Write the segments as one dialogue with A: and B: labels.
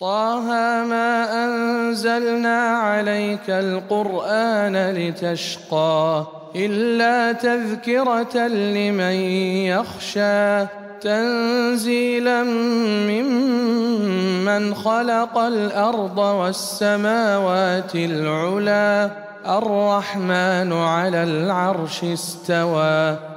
A: طه ما أنزلنا عليك القرآن لتشقى إلا تذكرة لمن يخشى تنزيلا ممن خلق الأرض والسماوات العلى الرحمن على العرش استوى.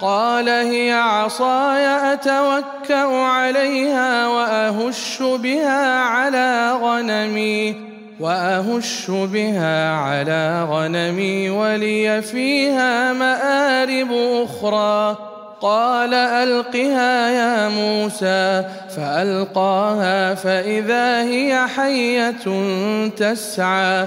A: قال هي عصاي أتوكأ عليها وأهش بها على غنمي وأهش بها على غنمي ولي فيها مآرب أخرى. قال ألقها يا موسى فألقاها فإذا هي حية تسعى.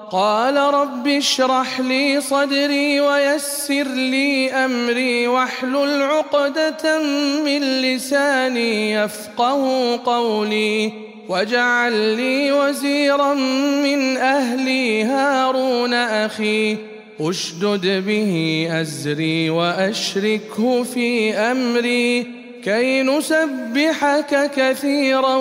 A: قال رب اشرح لي صدري ويسر لي أمري واحلل عقدة من لساني يفقه قولي واجعل لي وزيرا من أهلي هارون أخي أشدد به أزري وأشركه في أمري كي نسبحك كثيرا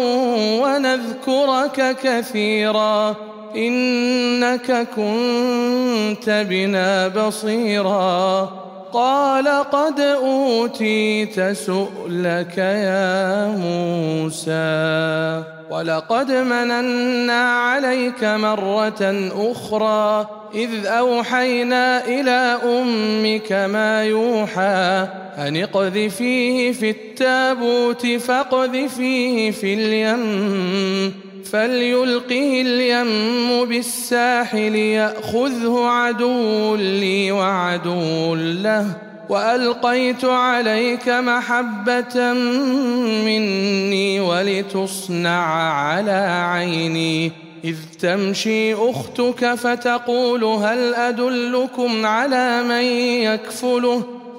A: ونذكرك كثيرا إنك كنت بنا بصيرا. قال قد أوتيت سؤلك يا موسى. ولقد مننا عليك مرة أخرى. إذ أوحينا إلى أمك ما يوحى. أن اقذفيه في التابوت فاقذفيه في اليم. فليلقه اليم بالساحل يأخذه عدو لي وعدو له وألقيت عليك محبة مني ولتصنع على عيني إذ تمشي أختك فتقول هل أدلكم على من يكفله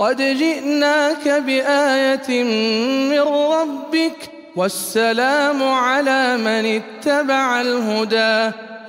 A: قد جئناك بايه من ربك والسلام على من اتبع الهدى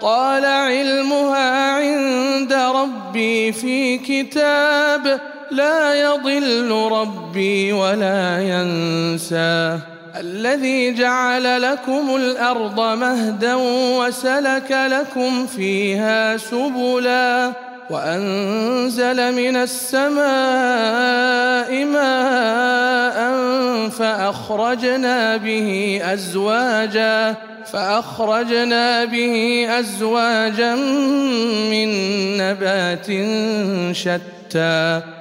A: قال علمها عند ربي في كتاب لا يضل ربي ولا ينسى. الذي جعل لكم الأرض مهدا وسلك لكم فيها سبلا. وأنزل من السماء ماء فأخرجنا به أزواجا فأخرجنا به أزواجا من نبات شتى.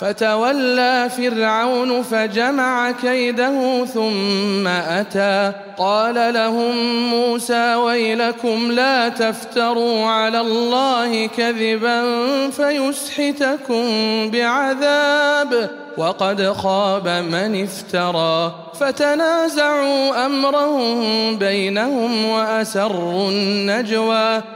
A: فتولى فرعون فجمع كيده ثم أتى. قال لهم موسى ويلكم لا تفتروا على الله كذبا فيسحتكم بعذاب. وقد خاب من افترى. فتنازعوا أمرهم بينهم وأسروا النجوى.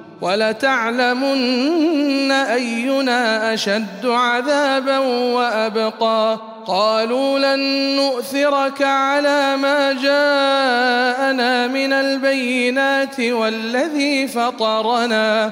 A: ولتعلمن أينا أشد عذابا وأبقى. قالوا لن نؤثرك على ما جاءنا من البينات والذي فطرنا.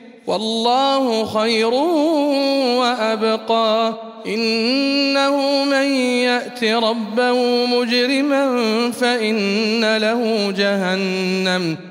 A: والله خير وأبقى. إنه من يأت ربه مجرما فإن له جهنم.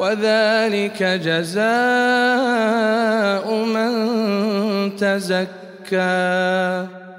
A: وذلك جزاء من تزكى.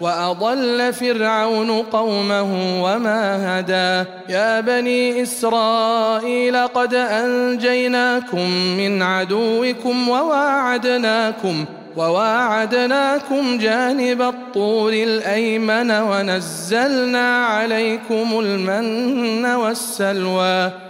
A: وأضل فرعون قومه وما هدى. يا بني إسرائيل قد أنجيناكم من عدوكم وواعدناكم وواعدناكم جانب الطور الأيمن ونزلنا عليكم المن والسلوى.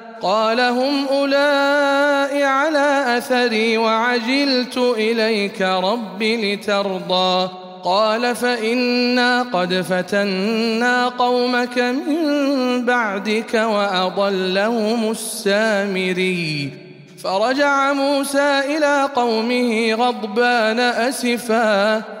A: قال هم أولئك على أثري وعجلت إليك رب لترضى. قال فإنا قد فتنا قومك من بعدك وأضلهم السامري. فرجع موسى إلى قومه غضبان أسفا.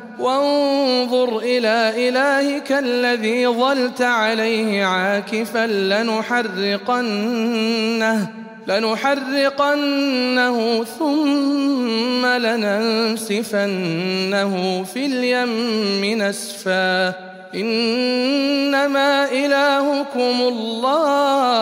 A: وانظر إلى إلهك الذي ظلت عليه عاكفا لنحرقنه لنحرقنه ثم لننسفنه في اليم نسفا. إنما إلهكم الله.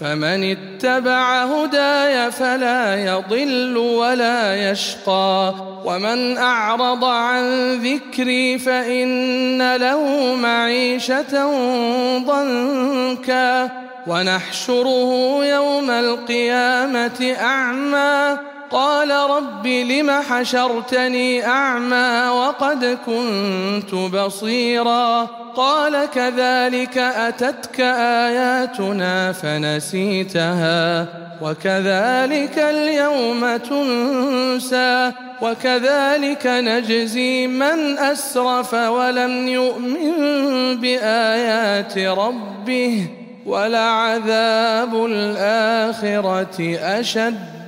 A: فمن اتبع هداي فلا يضل ولا يشقى. ومن أعرض عن ذكري فإن له معيشة ضنكا. ونحشره يوم القيامة أعمى. قال رب لم حشرتني أعمى وقد كنت بصيرا قال كذلك أتتك آياتنا فنسيتها وكذلك اليوم تنسى وكذلك نجزي من أسرف ولم يؤمن بآيات ربه ولعذاب الآخرة أشد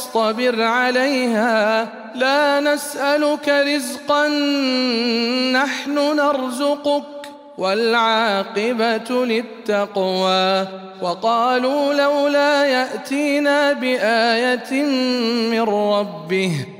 A: واصطبر عليها. لا نسألك رزقا نحن نرزقك. والعاقبة للتقوى. وقالوا لولا يأتينا بآية من ربه.